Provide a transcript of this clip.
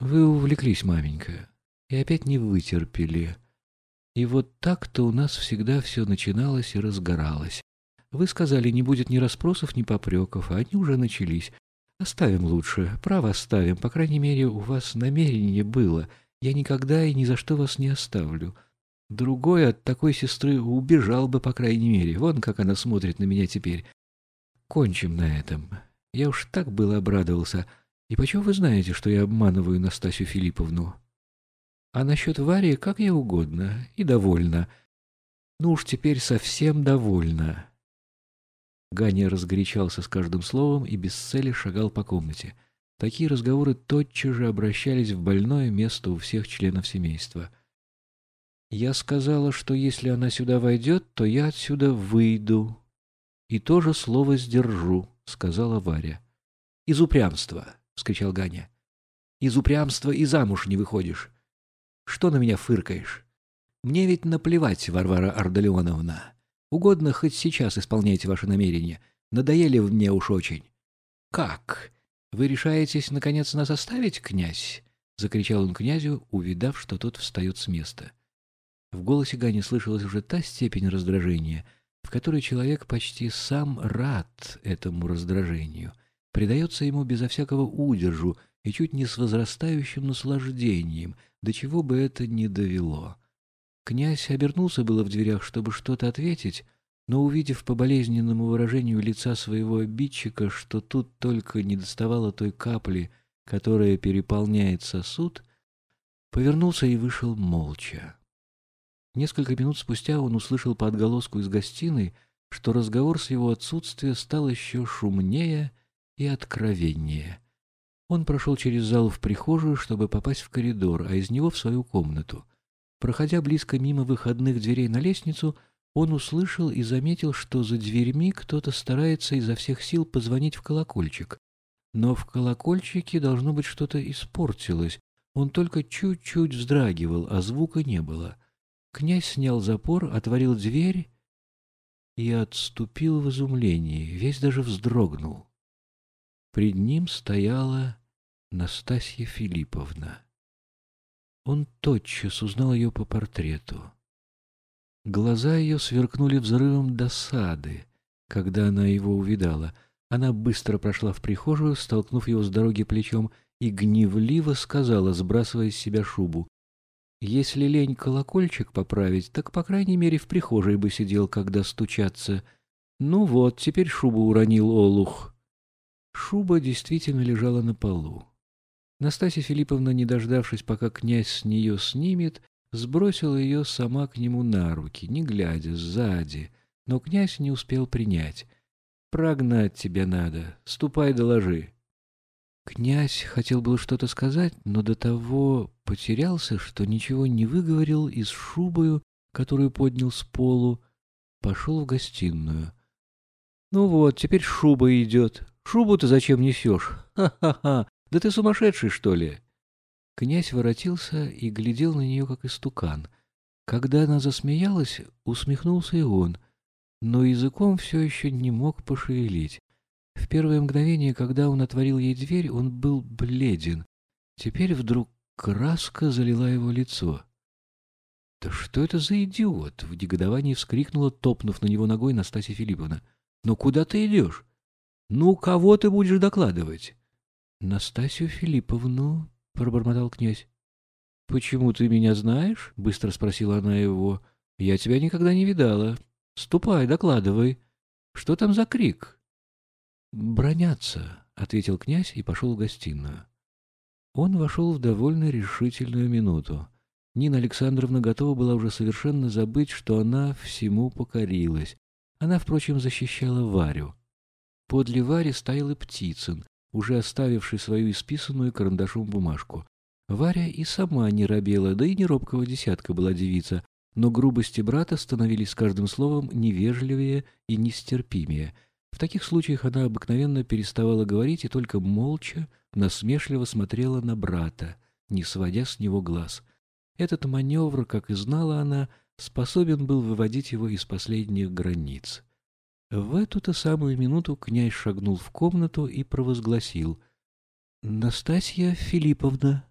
Вы увлеклись, маменька, и опять не вытерпели. И вот так-то у нас всегда все начиналось и разгоралось. Вы сказали, не будет ни расспросов, ни попреков, а они уже начались. Оставим лучше, право оставим, по крайней мере, у вас намерение было. Я никогда и ни за что вас не оставлю. Другой от такой сестры убежал бы, по крайней мере. Вон как она смотрит на меня теперь. Кончим на этом. Я уж так было обрадовался. И почему вы знаете, что я обманываю Настасью Филипповну? А насчет Варии как я угодно. И довольна. Ну уж теперь совсем довольна. Ганя разгорячался с каждым словом и без цели шагал по комнате. Такие разговоры тотчас же обращались в больное место у всех членов семейства. «Я сказала, что если она сюда войдет, то я отсюда выйду. И тоже слово сдержу», — сказала Варя. «Из упрямства», — вскричал Ганя. «Из упрямства и замуж не выходишь. Что на меня фыркаешь? Мне ведь наплевать, Варвара Ардалионовна. Угодно хоть сейчас исполняйте ваши намерения. Надоели вы мне уж очень. — Как? Вы решаетесь, наконец, нас оставить, князь? — закричал он князю, увидав, что тот встает с места. В голосе Гани слышалась уже та степень раздражения, в которой человек почти сам рад этому раздражению, предается ему безо всякого удержу и чуть не с возрастающим наслаждением, до чего бы это ни довело. Князь обернулся было в дверях, чтобы что-то ответить, но, увидев по болезненному выражению лица своего обидчика, что тут только не доставало той капли, которая переполняет сосуд, повернулся и вышел молча. Несколько минут спустя он услышал по отголоску из гостиной, что разговор с его отсутствия стал еще шумнее и откровеннее. Он прошел через зал в прихожую, чтобы попасть в коридор, а из него в свою комнату. Проходя близко мимо выходных дверей на лестницу, он услышал и заметил, что за дверьми кто-то старается изо всех сил позвонить в колокольчик. Но в колокольчике, должно быть, что-то испортилось. Он только чуть-чуть вздрагивал, а звука не было. Князь снял запор, отворил дверь и отступил в изумлении, весь даже вздрогнул. Пред ним стояла Настасья Филипповна. Он тотчас узнал ее по портрету. Глаза ее сверкнули взрывом досады, когда она его увидала. Она быстро прошла в прихожую, столкнув его с дороги плечом, и гневливо сказала, сбрасывая с себя шубу. «Если лень колокольчик поправить, так, по крайней мере, в прихожей бы сидел, когда стучаться. Ну вот, теперь шубу уронил Олух». Шуба действительно лежала на полу. Настасья Филипповна, не дождавшись, пока князь с нее снимет, сбросила ее сама к нему на руки, не глядя, сзади, но князь не успел принять. «Прогнать тебя надо, ступай доложи». Князь хотел было что-то сказать, но до того потерялся, что ничего не выговорил и с шубою, которую поднял с полу, пошел в гостиную. «Ну вот, теперь шуба идет. Шубу ты зачем несешь? Ха-ха-ха! Да ты сумасшедший, что ли?» Князь воротился и глядел на нее, как истукан. Когда она засмеялась, усмехнулся и он, но языком все еще не мог пошевелить. В первое мгновение, когда он отворил ей дверь, он был бледен. Теперь вдруг краска залила его лицо. «Да что это за идиот?» — в негодовании вскрикнула, топнув на него ногой Настасья Филипповна. «Ну куда ты идешь? Ну, кого ты будешь докладывать?» Настасью Филипповну, — пробормотал князь. — Почему ты меня знаешь? — быстро спросила она его. — Я тебя никогда не видала. Ступай, докладывай. Что там за крик? — Бронятся, — ответил князь и пошел в гостиную. Он вошел в довольно решительную минуту. Нина Александровна готова была уже совершенно забыть, что она всему покорилась. Она, впрочем, защищала Варю. Подле Вари стоял и Птицын, уже оставивший свою исписанную карандашом бумажку. Варя и сама не робела, да и не робкого десятка была девица, но грубости брата становились с каждым словом невежливее и нестерпимее. В таких случаях она обыкновенно переставала говорить и только молча, насмешливо смотрела на брата, не сводя с него глаз. Этот маневр, как и знала она, способен был выводить его из последних границ. В эту-то самую минуту князь шагнул в комнату и провозгласил. — Настасья Филипповна.